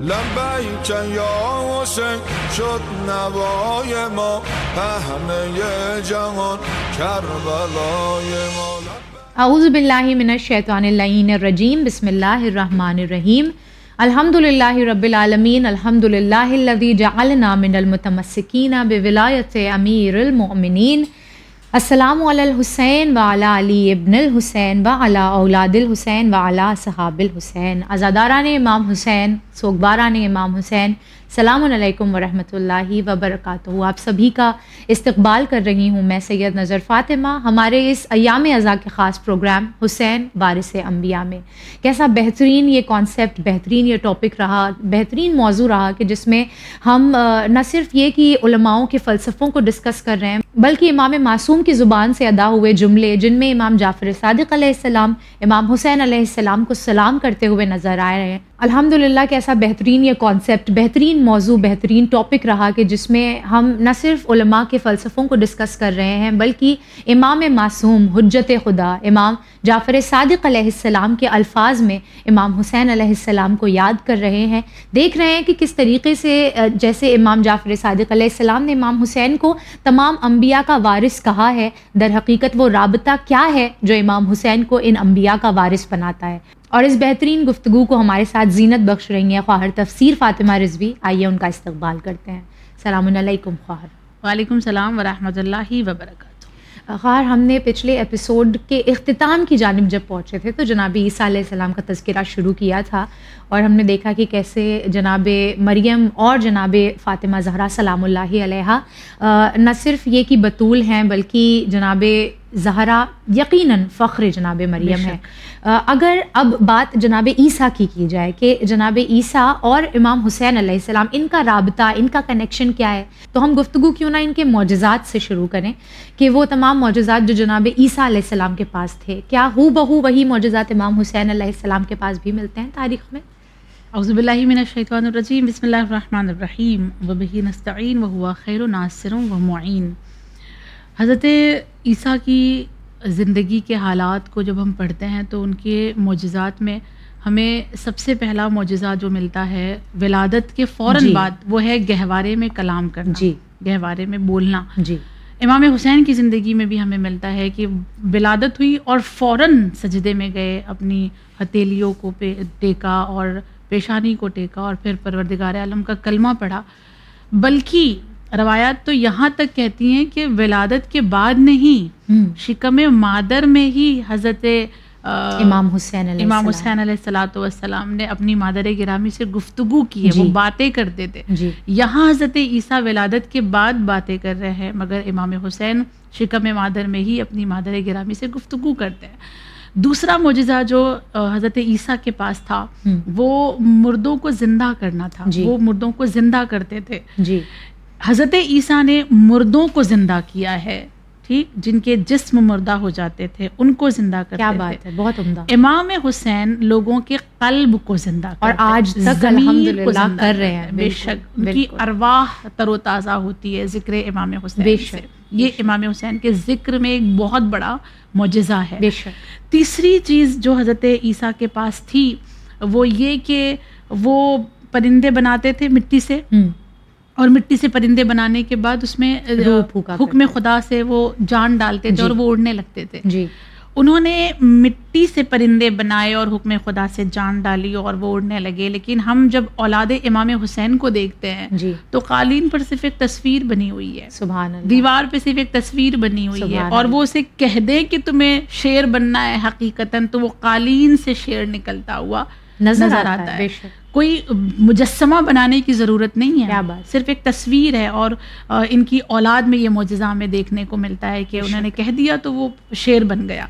لبیک یا حسین شد نوای ما پهنه جهان، کربلای ما. اعوذ باللہ من الشیطان اللعین الرجیم بسم اللہ الرحمن الرحیم. الحمد للہ رب العالمین الحمد للہ الذي جعلنا من المتمسکین بولایت امیر المؤمنین. السلام علی الحسین و علی علی ابن الحسین و علی اولاد الحسین و علی صحاب الحسین۔ ازاداران امام حسین سوگباران امام حسین السلام علیکم ورحمۃ اللہ وبرکاتہ۔ آپ سبھی کا استقبال کر رہی ہوں میں سید نظر فاطمہ، ہمارے اس ایام ازا کے خاص پروگرام حسین وارث انبیاء میں۔ کیسا بہترین یہ کانسیپٹ بہترین یہ ٹاپک رہا، بہترین موضوع رہا کہ جس میں ہم نہ صرف یہ کہ علماؤں کے فلسفوں کو ڈسکس کر رہے ہیں، بلکہ امام معصوم کی زبان سے ادا ہوئے جملے جن میں امام جعفر صادق علیہ السلام، امام حسین علیہ السلام کو سلام کرتے ہوئے نظر آ رہے ہیں۔ الحمد للہ کہ ایسا بہترین یہ کانسیپٹ بہترین موضوع، بہترین ٹاپک رہا کہ جس میں ہم نہ صرف علماء کے فلسفوں کو ڈسکس کر رہے ہیں، بلکہ امام معصوم، حجت خدا، امام جعفر صادق علیہ السلام کے الفاظ میں امام حسین علیہ السلام کو یاد کر رہے ہیں۔ دیکھ رہے ہیں کہ کس طریقے سے جیسے امام جعفر صادق علیہ السلام نے امام حسین کو تمام انبیاء کا وارث کہا ہے، در حقیقت وہ رابطہ کیا ہے جو امام حسین کو ان انبیاء کا وارث بناتا ہے؟ اور اس بہترین گفتگو کو ہمارے ساتھ زینت بخش رہی ہیں خواہر تفسیر فاطمہ رضوی۔ آئیے ان کا استقبال کرتے ہیں۔ السلام علیکم خواہر۔ وعلیکم السلام ورحمۃ اللہ وبرکاتہ۔ خواہر ہم نے پچھلے ایپیسوڈ کے اختتام کی جانب جب پہنچے تھے تو جناب عیسیٰ علیہ السلام کا تذکرہ شروع کیا تھا اور ہم نے دیکھا کہ کیسے جناب مریم اور جناب فاطمہ زہرا سلام اللہ علیہ نہ صرف یہ کہ بطول ہیں بلکہ جناب زہرا یقیناً فخر جناب مریم ہے۔ اگر اب بات جناب عیسیٰ کی کی جائے کہ جناب عیسیٰ اور امام حسین علیہ السلام ان کا رابطہ ان کا کنیکشن کیا ہے تو ہم گفتگو کیوں نہ ان کے معجزات سے شروع کریں کہ وہ تمام معجزات جو جناب عیسیٰ علیہ السلام کے پاس تھے کیا ہو بہو وہی معجزات امام حسین علیہ السلام کے پاس بھی ملتے ہیں تاریخ میں؟ اعوذ باللہ من الشیطان الرجیم۔ بسم اللہ الرحمن الرحیم۔ وبہ نستعین خیر ناصر و معین۔ حضرت عیسیٰ کی زندگی کے حالات کو جب ہم پڑھتے ہیں تو ان کے معجزات میں ہمیں سب سے پہلا معجزہ جو ملتا ہے ولادت کے فوراً جی۔ بعد وہ ہے گہوارے میں کلام کرنا جی۔ گہوارے میں بولنا۔ جی۔ امام حسین کی زندگی میں بھی ہمیں ملتا ہے کہ ولادت ہوئی اور فوراً سجدے میں گئے اپنی ہتیلیوں کو ٹیکا اور پیشانی کو ٹیکا اور پھر پروردگار عالم کا کلمہ پڑھا۔ بلکہ روایات تو یہاں تک کہتی ہیں کہ ولادت کے بعد نہیں شکم مادر میں ہی حضرت امام حسین علیہ امام حسین علیہ السلاۃ والسلام نے اپنی مادر گرامی سے گفتگو کی ہے وہ جی۔ باتیں کرتے تھے۔ جی۔ یہاں حضرت عیسیٰ ولادت کے بعد باتیں کر رہے ہیں مگر امام حسین شکم مادر میں ہی اپنی مادر گرامی سے گفتگو کرتے ہیں۔ دوسرا معجزہ جو حضرت عیسیٰ کے پاس تھا وہ مردوں کو زندہ کرنا تھا۔ جی۔ وہ مردوں کو زندہ کرتے تھے۔ جی۔ حضرت عیسیٰ نے مردوں کو زندہ کیا ہے ٹھیک؟ جن کے جسم مردہ ہو جاتے تھے ان کو زندہ کرتے کیا بات ہے بہت عمدہ۔ امام حسین لوگوں کے قلب کو زندہ اور آج تک الحمدللہ کر رہے ہیں بے شک ان کی ارواح تر و تازہ ہوتی ہے ذکر امام حسین بے شک یہ امام حسین کے ذکر میں ایک بہت بڑا معجزہ ہے۔ بے شک۔ تیسری چیز جو حضرت عیسیٰ کے پاس تھی وہ یہ کہ وہ پرندے بناتے تھے مٹی سے۔ اور مٹی سے پرندے بنانے کے بعد اس میں حکم خدا سے وہ جان ڈالتے تھے جی۔ اور وہ اڑنے لگتے تھے۔ جی۔ انہوں نے مٹی سے پرندے بنائے اور حکم خدا سے جان ڈالی اور وہ اڑنے لگے۔ لیکن ہم جب اولاد امام حسین کو دیکھتے ہیں جی۔ تو قالین پر صرف ایک تصویر بنی ہوئی ہے۔ سبحان اللہ۔ دیوار پہ صرف ایک تصویر بنی ہوئی ہے اور وہ اسے کہہ دے کہ تمہیں شیر بننا ہے حقیقتاً تو وہ قالین سے شیر نکلتا ہوا۔ نظر آتا ہے۔ کوئی مجسمہ بنانے کی ضرورت نہیں ہے۔ صرف ایک تصویر ہے اور ان کی اولاد میں یہ معجزہ ہمیں دیکھنے کو ملتا ہے کہ انہوں نے کہہ دیا تو وہ شعر بن گیا۔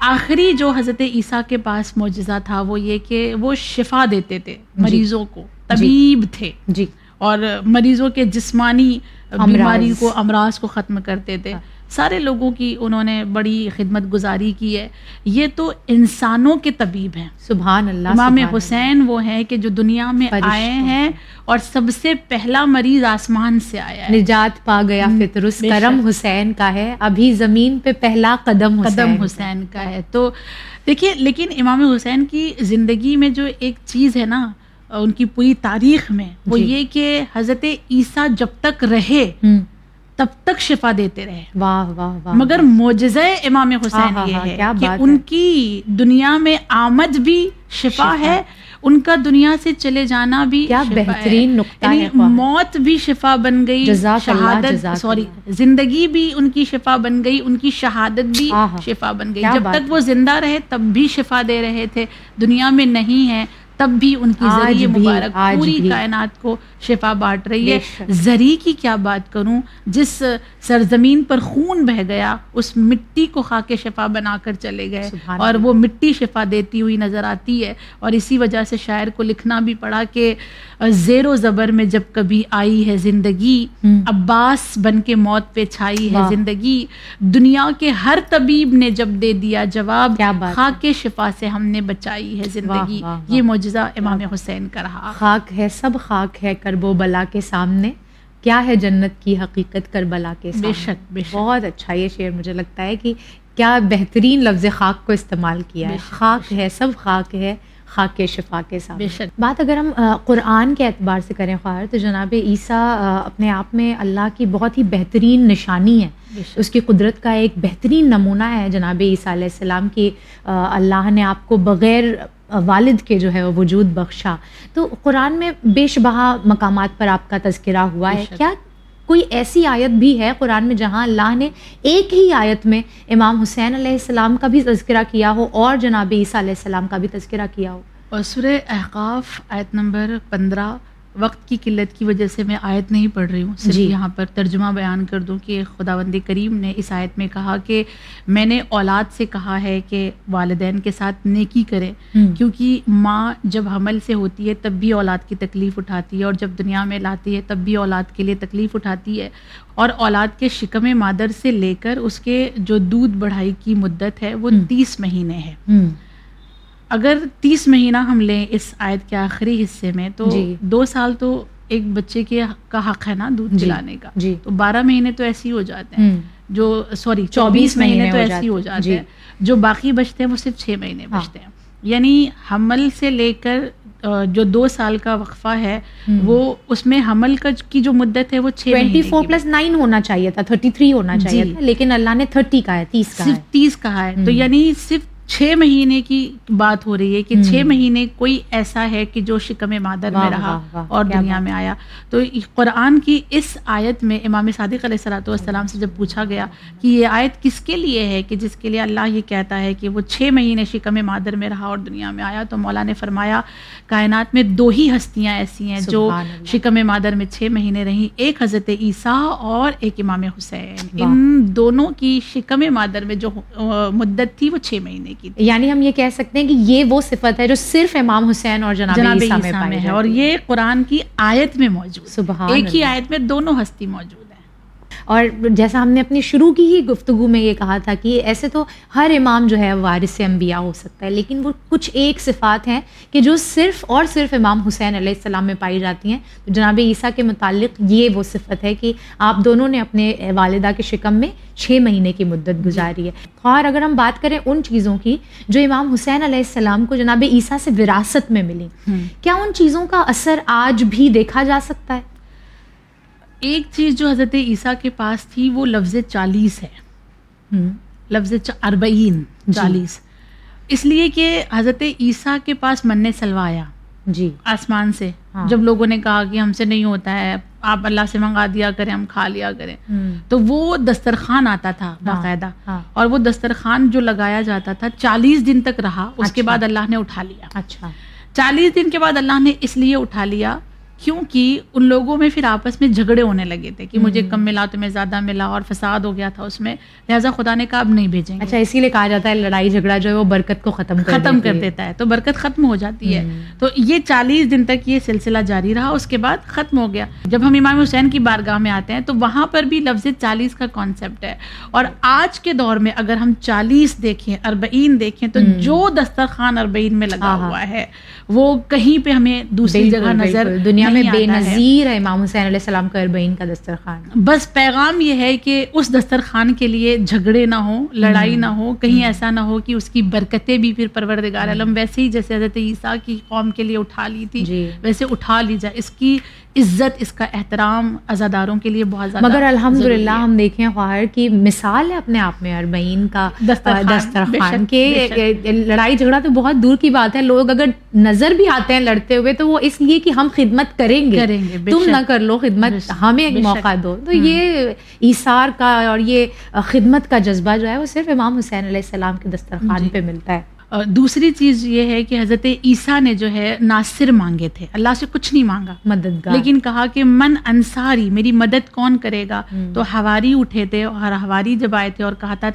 آخری جو حضرت عیسیٰ کے پاس معجزہ تھا وہ یہ کہ وہ شفا دیتے تھے جی۔ مریضوں کو جی۔ طبیب تھے۔ جی۔ اور مریضوں کے جسمانی بیماری کو امراض کو ختم کرتے تھے۔ سارے لوگوں کی انہوں نے بڑی خدمت گزاری کی ہے۔ یہ تو انسانوں کے طبیب ہیں۔ سبحان اللہ امام حسین وہ ہیں کہ جو دنیا میں آئے ہیں اور سب سے پہلا مریض آسمان سے آیا ہے۔ نجات پا گیا فطرس کرم حسین کا ہے۔ ابھی زمین پہ پہلا قدم قدم حسین کا ہے۔ تو دیکھیے لیکن امام حسین کی زندگی میں جو ایک چیز ہے نا ان کی پوری تاریخ میں وہ جی۔ یہ کہ حضرت عیسیٰ جب تک رہے تب تک شفا دیتے رہے واہ واہ واہ مگر معجزہ امام حسین یہ ہے کہ ان۔ کی دنیا میں آمد بھی شفا۔ ہے ان کا دنیا سے چلے جانا بھی کیا شفا بہترین ہے نقطہ یعنی ہے۔ موت بھی شفا بن گئی شہادت سوری۔ زندگی بھی ان کی شفا بن گئی ان کی شہادت بھی شفا بن گئی جب تک وہ زندہ رہے تب بھی شفا دے رہے تھے دنیا میں نہیں ہے تب بھی ان کی ذریعے مبارک پوری۔ کائنات کو شفا بانٹ رہی ہے۔ زری کی کیا بات کروں جس سرزمین پر خون بہ گیا اس مٹی کو خاک شفا بنا کر چلے گئے اور۔ وہ مٹی شفا دیتی ہوئی نظر آتی ہے اور اسی وجہ سے شاعر کو لکھنا بھی پڑا کہ زیر و زبر میں جب کبھی آئی ہے زندگی۔ عباس بن کے موت پہ چھائی ہے۔ زندگی دنیا کے ہر طبیب نے جب دے دیا جواب۔ خاک شفا سے ہم نے بچائی ہے زندگی۔ یہ معجزہ امام حسین کا رہا۔ خاک ہے سب خاک ہے کرب و بلا کے سامنے۔ کیا ہے جنت کی حقیقت کربلا کے سامنے؟ بے شک، بے شک۔ بہت اچھا یہ شعر مجھے لگتا ہے کہ کیا بہترین لفظ خاک کو استعمال کیا ہے۔ خاک ہے سب خاک ہے خاک کے شفا کے سامنے۔ بے شک۔ بات اگر ہم قرآن کے اعتبار سے کریں خواہر تو جناب عیسیٰ اپنے آپ میں اللہ کی بہت ہی بہترین نشانی ہے۔ اس کی قدرت کا ایک بہترین نمونہ ہے جناب عیسیٰ علیہ السلام کی اللہ نے آپ کو بغیر والد کے جو ہے وہ وجود بخشا۔ تو قرآن میں بے شبہ مقامات پر آپ کا تذکرہ ہوا ہے۔ کیا کوئی ایسی آیت بھی ہے قرآن میں جہاں اللہ نے ایک ہی آیت میں امام حسین علیہ السلام کا بھی تذکرہ کیا ہو اور جناب عیسیٰ علیہ السلام کا بھی تذکرہ کیا ہو؟ اور سورہ احقاف آیت نمبر پندرہ۔ وقت کی قلت کی وجہ سے میں آیت نہیں پڑھ رہی ہوں صرف جی۔ یہاں پر ترجمہ بیان کر دوں کہ خداوند کریم نے اس آیت میں کہا کہ میں نے اولاد سے کہا ہے کہ والدین کے ساتھ نیکی کرے ہم۔ کیونکہ ماں جب حمل سے ہوتی ہے تب بھی اولاد کی تکلیف اٹھاتی ہے اور جب دنیا میں لاتی ہے تب بھی اولاد کے لیے تکلیف اٹھاتی ہے اور اولاد کے شکم مادر سے لے کر اس کے جو دودھ بڑھائی کی مدت ہے وہ۔ تیس مہینے ہے اگر تیس مہینہ ہم لیں اس آیت کے آخری حصے میں تو جی۔ دو سال تو ایک بچے کے کا حق ہے نا دودھ جی، پلانے کا جی۔ تو بارہ مہینے تو ایسے ہی ہو جاتے ہیں جو سوری 24 چوبیس مہینے تو ایسے ہی ہو جاتے ہیں، جی۔ ہیں جو باقی بچتے ہیں وہ صرف چھ مہینے ہاں۔ بچتے ہیں یعنی حمل سے لے کر جو دو سال کا وقفہ ہے۔ وہ اس میں حمل کا کی جو مدت ہے وہ چھ ٹوینٹی فور پلس نائن ہونا چاہیے تھا تھرٹی تھری ہونا چاہیے جی۔ تھا لیکن اللہ نے تھرٹی کا ہے تیس کا ہے صرف تیس کہا ہے تو۔ یعنی صرف چھ مہینے کی بات ہو رہی ہے کہ۔ چھ مہینے کوئی ایسا ہے کہ جو شکم مادر میں رہا اور دنیا میں آیا تو قرآن کی اس آیت میں امام صادق علیہ السلاۃ والسلام سے جب پوچھا گیا کہ یہ آیت کس کے لیے ہے کہ جس کے لیے اللہ یہ کہتا ہے کہ وہ چھ مہینے شکم مادر میں رہا اور دنیا میں آیا تو مولا نے فرمایا کائنات میں دو ہی ہستیاں ایسی ہیں جو۔ شکم مادر میں چھ مہینے رہیں ایک حضرت عیسیٰ اور ایک امام حسین۔ ان دونوں کی شکم مادر میں جو مدت تھی وہ چھ مہینے کی تھی یعنی ہم یہ کہہ سکتے ہیں کہ یہ وہ صفت ہے جو صرف امام حسین اور جناب, جناب عیسیٰ میں عیسیٰ پائی میں ہے اور یہ قرآن کی آیت میں موجود۔ سبحان ایک ہی۔ آیت میں دونوں ہستی موجود اور جیسا ہم نے اپنی شروع کی ہی گفتگو میں یہ کہا تھا کہ ایسے تو ہر امام جو ہے وارث انبیاء ہو سکتا ہے لیکن وہ کچھ ایک صفات ہیں کہ جو صرف اور صرف امام حسین علیہ السلام میں پائی جاتی ہیں۔ تو جناب عیسیٰ کے متعلق یہ وہ صفت ہے کہ آپ دونوں نے اپنے والدہ کے شکم میں چھ مہینے کی مدت گزاری ہے۔ اور اگر ہم بات کریں ان چیزوں کی جو امام حسین علیہ السلام کو جناب عیسیٰ سے وراثت میں ملی کیا ان چیزوں کا اثر آج بھی دیکھا جا سکتا ہے؟ ایک چیز جو حضرت عیسیٰ کے پاس تھی وہ لفظ چالیس ہے۔ لفظ اربعین جی۔ چالیس۔ اس لیے کہ حضرت عیسیٰ کے پاس من سلوا آیا۔ جی۔ آسمان سے۔ ہاں۔ جب لوگوں نے کہا کہ ہم سے نہیں ہوتا ہے آپ اللہ سے منگا دیا کریں ہم کھا لیا کریں۔ تو وہ دسترخوان آتا تھا باقاعدہ۔ ہاں۔ اور وہ دسترخوان جو لگایا جاتا تھا چالیس دن تک رہا۔ اس کے اچھا۔ بعد اللہ نے اٹھا لیا۔ اچھا۔ چالیس دن کے بعد اللہ نے اس لیے اٹھا لیا کیونکہ ان لوگوں میں پھر آپس میں جھگڑے ہونے لگے تھے کہ مجھے کم ملا تمہیں زیادہ ملا اور فساد ہو گیا تھا اس میں۔ لہٰذا خدا نے کہا اب نہیں بھیجیں اچھا اسی لیے کہا جاتا ہے لڑائی جھگڑا جو ہے وہ برکت کو ختم ختم کر۔ دیتا ہے۔ تو برکت ختم ہو جاتی ہے۔ تو یہ چالیس دن تک یہ سلسلہ جاری رہا اس کے بعد ختم ہو گیا۔ جب ہم امام حسین کی بارگاہ میں آتے ہیں تو وہاں پر بھی لفظ چالیس کا کانسیپٹ ہے۔ اور آج کے دور میں اگر ہم چالیس دیکھیں اربعین دیکھیں تو جو دسترخوان اربعین میں لگا ہاں، ہاں۔ ہوا ہے وہ کہیں پہ ہمیں دوسری بالکل، جگہ نظر بالکل۔ دنیا میں بے۔ نظیر ہے امام حسین علیہ السلام کا اربعین کا دسترخوان بس پیغام یہ ہے کہ اس دسترخوان کے لیے جھگڑے نہ ہوں لڑائی نہ ہو کہیں ایسا نہ ہو کہ اس کی برکتیں بھی پھر پروردگار عالم ویسے ہی جیسے حضرت عیسیٰ کی قوم کے لیے اٹھا لی تھی جی۔ ویسے اٹھا لی جائے اس کی عزت اس کا احترام عزاداروں کے لیے بہت زیادہ مگر الحمد للہ۔ ہم دیکھیں خواہر کی مثال ہے اپنے آپ میں اربعین کا دسترخوان، کے لڑائی جھگڑا تو بہت دور کی بات ہے لوگ اگر نظر بھی آتے ہیں لڑتے ہوئے تو وہ اس لیے کہ ہم خدمت کریں گے کریں گے، تم۔ نہ کر لو خدمت ہمیں ایک۔ موقع دو تو یہ ایثار کا اور یہ خدمت کا جذبہ جو ہے وہ صرف امام حسین علیہ السلام کے دسترخوان جی۔ پہ ملتا ہے اور دوسری چیز یہ ہے کہ حضرت عیسیٰ نے جو ہے ناصر مانگے تھے۔ اللہ سے کچھ نہیں مانگا۔ مددگار۔ لیکن کہا کہ من انصاری میری مدد کون کرے گا؟ تو ہواری اٹھے تھے اور ہواری جب آئے تھے اور کہا تھا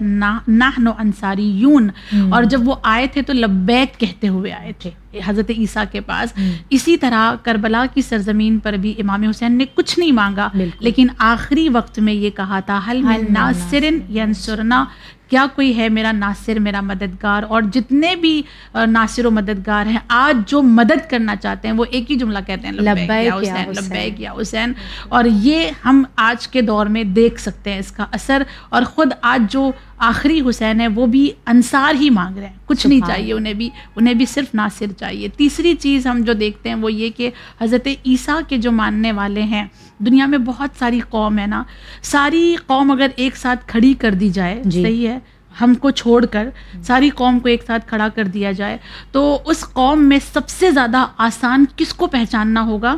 نحن انصاری یون اور جب وہ آئے تھے تو لبیک کہتے ہوئے آئے تھے۔ حضرت عیسیٰ کے پاس۔ اسی طرح کربلا کی سرزمین پر بھی امام حسین نے کچھ نہیں مانگا۔ لیکن آخری وقت میں یہ کہا تھا حل ناصرن ینصرنا۔ کیا کوئی ہے میرا ناصر میرا مددگار؟ اور جتنے بھی ناصر و مددگار ہیں آج جو مدد کرنا چاہتے ہیں وہ ایک ہی جملہ کہتے ہیں لبیک حسین حسین۔ لبیک یا حسین۔ اور یہ ہم آج کے دور میں دیکھ سکتے ہیں اس کا اثر۔ اور خود آج جو آخری حسین ہے وہ بھی انصار ہی مانگ رہے ہیں۔ کچھ نہیں چاہیے انہیں بھی انہیں بھی صرف ناصر چاہیے۔ تیسری چیز ہم جو دیکھتے ہیں وہ یہ کہ حضرت عیسیٰ کے جو ماننے والے ہیں دنیا میں بہت ساری قوم ہے نا۔ ساری قوم اگر ایک ساتھ کھڑی کر دی جائے جی۔ صحیح ہے ہم کو چھوڑ کر ساری قوم کو ایک ساتھ کھڑا کر دیا جائے تو اس قوم میں سب سے زیادہ آسان کس کو پہچاننا ہوگا؟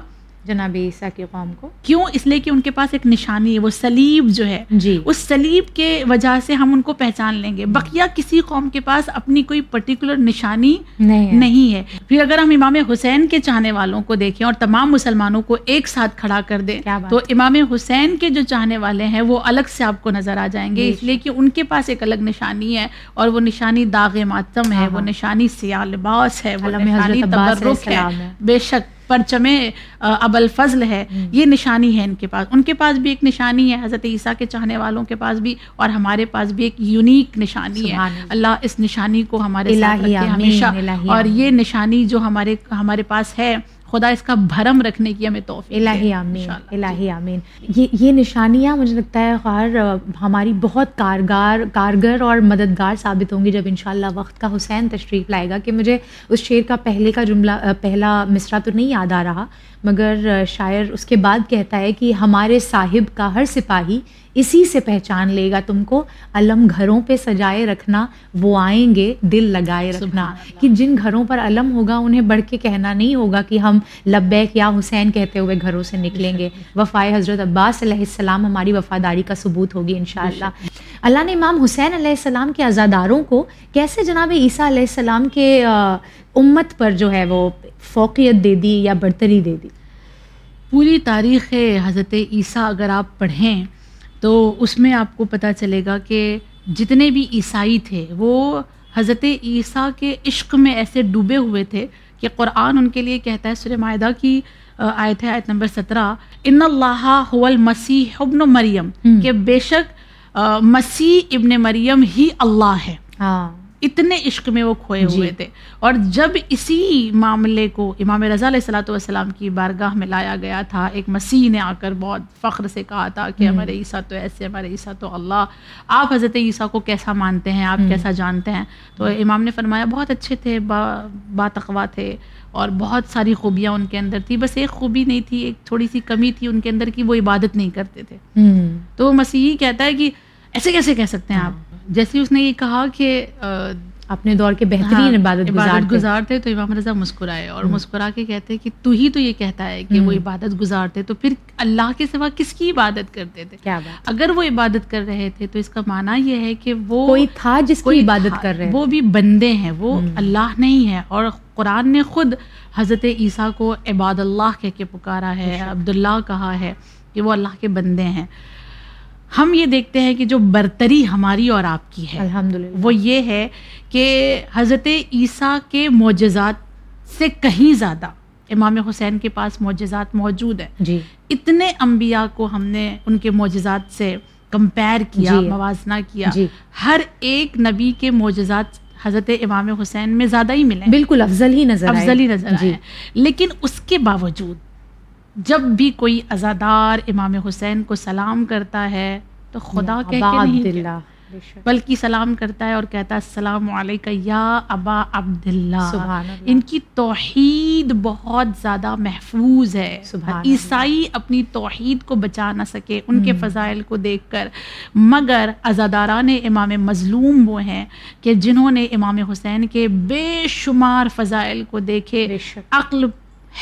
جناب عیسیٰ کی قوم کو؟ کیوں؟ اس لیے کہ ان کے پاس ایک نشانی ہے وہ سلیب جو ہے جی۔ اس سلیب کے وجہ سے ہم ان کو پہچان لیں گے۔ بقیہ کسی قوم کے پاس اپنی کوئی پرٹیکولر نشانی نہیں ہے۔ پھر اگر ہم امام حسین کے چاہنے والوں کو دیکھیں اور تمام مسلمانوں کو ایک ساتھ کھڑا کر دیں تو امام حسین کے جو چاہنے والے ہیں وہ الگ سے آپ کو نظر آ جائیں گے۔ بے اس لیے کہ ان کے پاس ایک الگ نشانی ہے اور وہ نشانی داغ ماتم ہے ہاں، وہ ہاں۔ نشانی سیاہ لباس ہے وہ نشانی تبرک ہے۔ بے شک۔ پرچم اب الفضل ہے۔ یہ نشانی ہے ان کے پاس۔ ان کے پاس بھی ایک نشانی ہے حضرت عیسیٰ کے چاہنے والوں کے پاس بھی اور ہمارے پاس بھی ایک یونیک نشانی ہے۔ اللہ۔ اس نشانی کو ہمارے ساتھ رکھے ہمیشہ۔ اور۔ یہ نشانی جو ہمارے ہمارے پاس ہے خدا اس کا بھرم رکھنے کی ہمیں توفیق الہی آمین انشاءاللہ۔ الہی آمین۔ یہ یہ نشانیاں مجھے لگتا ہے خیر ہماری بہت کارگار کارگر اور مددگار ثابت ہوں گی جب انشاءاللہ وقت کا حسین تشریف لائے گا کہ مجھے اس شعر کا پہلے کا جملہ پہلا مصرع تو نہیں یاد آ رہا مگر شاعر اس کے بعد کہتا ہے کہ ہمارے صاحب کا ہر سپاہی اسی سے پہچان لے گا تم کو۔ علم گھروں پہ سجائے رکھنا وہ آئیں گے دل لگائے رکھنا۔ کہ جن گھروں پر علم ہوگا انہیں بڑھ کے کہنا نہیں ہوگا کہ ہم لبیک یا حسین کہتے ہوئے گھروں سے نکلیں گے۔ وفائے حضرت عباس علیہ السلام ہماری وفاداری کا ثبوت ہوگی انشاءاللہ۔ اللہ نے امام حسین علیہ السلام کے عزاداروں کو کیسے جناب عیسیٰ علیہ السلام کے امت پر جو ہے وہ فوقیت دے دی یا برتری دے دی؟ پوری تاریخ حضرت عیسیٰ اگر آپ پڑھیں تو اس میں آپ کو پتہ چلے گا کہ جتنے بھی عیسائی تھے وہ حضرت عیسیٰ کے عشق میں ایسے ڈوبے ہوئے تھے کہ قرآن ان کے لیے کہتا ہے سورہ معاہدہ کی آیت ہے آیت نمبر سترہ ان اللہ هو المسیح ابن مریم۔ کہ بے شک مسیح ابن مریم ہی اللہ ہے ہاں اتنے عشق میں وہ کھوئے جی۔ ہوئے تھے۔ اور جب اسی معاملے کو امام رضا علیہ السلاۃ والسلام کی بارگاہ میں لایا گیا تھا ایک مسیح نے آ کر بہت فخر سے کہا تھا کہ ہمارے عیسیٰ تو ایسے ہمارے عیسیٰ تو اللہ۔ آپ حضرت عیسیٰ کو کیسا مانتے ہیں؟ آپ کیسا جانتے ہیں؟ تو امام نے فرمایا بہت اچھے تھے با باتقوا تھے اور بہت ساری خوبیاں ان کے اندر تھی بس ایک خوبی نہیں تھی ایک تھوڑی سی کمی تھی ان کے اندر کی وہ عبادت نہیں کرتے تھے۔ تو مسیحی کہتا ہے کہ ایسے کیسے کہہ سکتے ہیں آپ؟ جیسے اس نے یہ کہا کہ اپنے دور کے بہترین ہاں، عبادت گزار۔ گزار تھے تو امام رضا مسکرائے اور مسکرا کے کہتے کہ تو ہی تو یہ کہتا ہے کہ وہ عبادت گزار تھے۔ تو پھر اللہ کے سوا کس کی عبادت کرتے تھے؟ اگر وہ عبادت کر رہے تھے تو اس کا معنی یہ ہے کہ وہ کوئی تھا جس کی عبادت کر رہے۔ وہ بھی بندے ہیں وہ اللہ نہیں ہے۔ اور قرآن نے خود حضرت عیسیٰ کو عباد اللہ کہہ کے پکارا ہے عبداللہ کہا ہے کہ وہ اللہ کے بندے ہیں۔ ہم یہ دیکھتے ہیں کہ جو برتری ہماری اور آپ کی ہے الحمد وہ یہ ہے کہ حضرت عیسیٰ کے معجزات سے کہیں زیادہ امام حسین کے پاس معجزات موجود ہیں۔ جی۔ اتنے انبیاء کو ہم نے ان کے معجزات سے کمپیئر کیا جی۔ موازنہ کیا۔ جی۔ ہر ایک نبی کے معجزات حضرت امام حسین میں زیادہ ہی ملے بالکل افضل ہی نظر افضل ہی نظر جی۔ لیکن اس کے باوجود جب بھی کوئی ازادار امام حسین کو سلام کرتا ہے تو خدا کہہ کے نہیں شک۔ بلکہ سلام کرتا ہے اور کہتا ہے السلام علیکم یا ابا عبداللہ۔ سبحان اللہ۔ ان کی توحید بہت زیادہ محفوظ ہے۔ اللہ۔ عیسائی اپنی توحید کو بچا نہ سکے ان کے فضائل کو دیکھ کر۔ مگر ازاداران امام مظلوم وہ ہیں کہ جنہوں نے امام حسین کے بے شمار فضائل کو دیکھے۔ عقل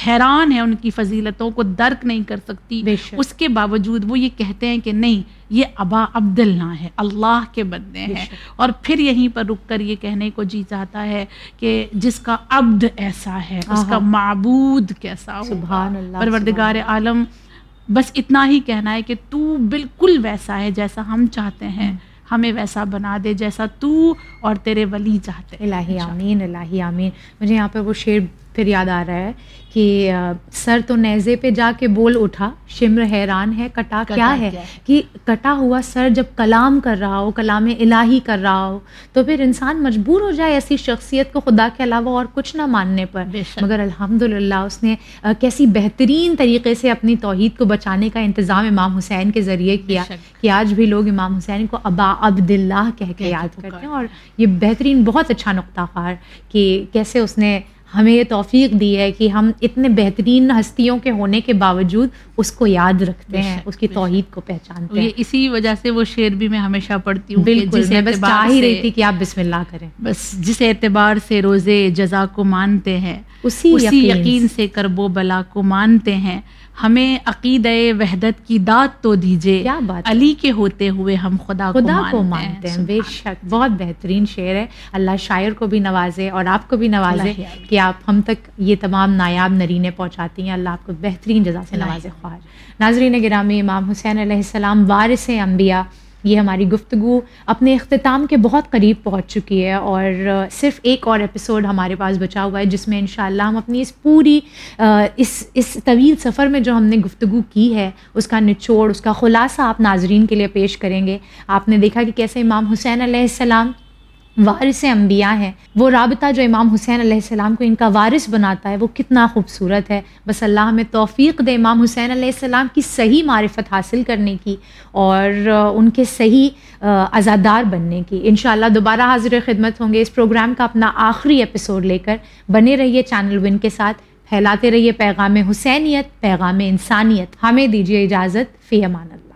حیران ہے ان کی فضیلتوں کو درک نہیں کر سکتی۔ اس کے باوجود وہ یہ کہتے ہیں کہ نہیں یہ ابا عبداللہ ہے اللہ کے بندے ہیں۔ اور پھر یہیں پر رک کر یہ کہنے کو جی چاہتا ہے کہ جس کا عبد ایسا ہے اس کا۔ معبود کیسا سبحان اللہ، پروردگار عالم بس اتنا ہی کہنا ہے کہ تو بالکل ویسا ہے جیسا ہم چاہتے ہیں۔ ہمیں ویسا بنا دے جیسا تو اور تیرے ولی چاہتے ہیں۔ الہی آمین الہی آمین۔ مجھے یہاں پہ وہ شعر پھر یاد آ رہا ہے کہ سر تو نیزے پہ جا کے بول اٹھا شمر حیران ہے کٹا کیا ہے؟ کہ کٹا ہوا سر جب کلام کر رہا ہو کلام الہی کر رہا ہو تو پھر انسان مجبور ہو جائے ایسی شخصیت کو خدا کے علاوہ اور کچھ نہ ماننے پر۔ مگر الحمد اس نے کیسی بہترین طریقے سے اپنی توحید کو بچانے کا انتظام امام حسین کے ذریعے کیا۔ کہ آج بھی لوگ امام حسین کو ابا عبداللہ کہہ کے یاد کرتے ہیں اور یہ بہترین بہت اچھا نقطہ خار کہ کیسے اس نے ہمیں یہ توفیق دی ہے کہ ہم اتنے بہترین ہستیوں کے ہونے کے باوجود اس کو یاد رکھتے ہیں اس کی توحید کو پہچانتے ہیں۔ اسی وجہ سے وہ شعر بھی میں ہمیشہ پڑھتی ہوں بالکل میں بس چاہ ہی رہی تھی کہ آپ بسم اللہ کریں۔ بس جس اعتبار سے روزے جزا کو مانتے ہیں اسی یقین سے کرب و بلا کو مانتے ہیں۔ ہمیں عقیدہ وحدت کی داد تو دیجیے؟ علی کے ہوتے ہوئے ہم خدا خدا کو مانتے ہیں۔ بے شک بہت بہترین شعر ہے۔ اللہ شاعر کو بھی نوازے اور آپ کو بھی نوازے۔ کہ آپ ہم تک یہ تمام نایاب نرینے پہنچاتی ہیں۔ اللہ آپ کو بہترین جزا سے نوازے خواہش ناظرین گرامی، امام حسین علیہ السلام وارث انبیاء، یہ ہماری گفتگو اپنے اختتام کے بہت قریب پہنچ چکی ہے اور صرف ایک اور ایپیسوڈ ہمارے پاس بچا ہوا ہے، جس میں انشاءاللہ ہم اپنی اس پوری اس اس طویل سفر میں جو ہم نے گفتگو کی ہے، اس کا نچوڑ، اس کا خلاصہ آپ ناظرین کے لیے پیش کریں گے۔ آپ نے دیکھا کہ کیسے امام حسین علیہ السلام وارث انبیاء ہیں۔ وہ رابطہ جو امام حسین علیہ السلام کو ان کا وارث بناتا ہے وہ کتنا خوبصورت ہے۔ بس اللہ ہمیں توفیق دے امام حسین علیہ السلام کی صحیح معرفت حاصل کرنے کی اور ان کے صحیح آ، عزادار بننے کی۔ انشاءاللہ دوبارہ حاضر خدمت ہوں گے۔ اس پروگرام کا اپنا آخری ایپیسوڈ لے کر بنے رہیے چینل ون کے ساتھ۔ پھیلاتے رہیے پیغام حسینیت پیغام انسانیت۔ ہمیں دیجیے اجازت۔ فی امان اللہ۔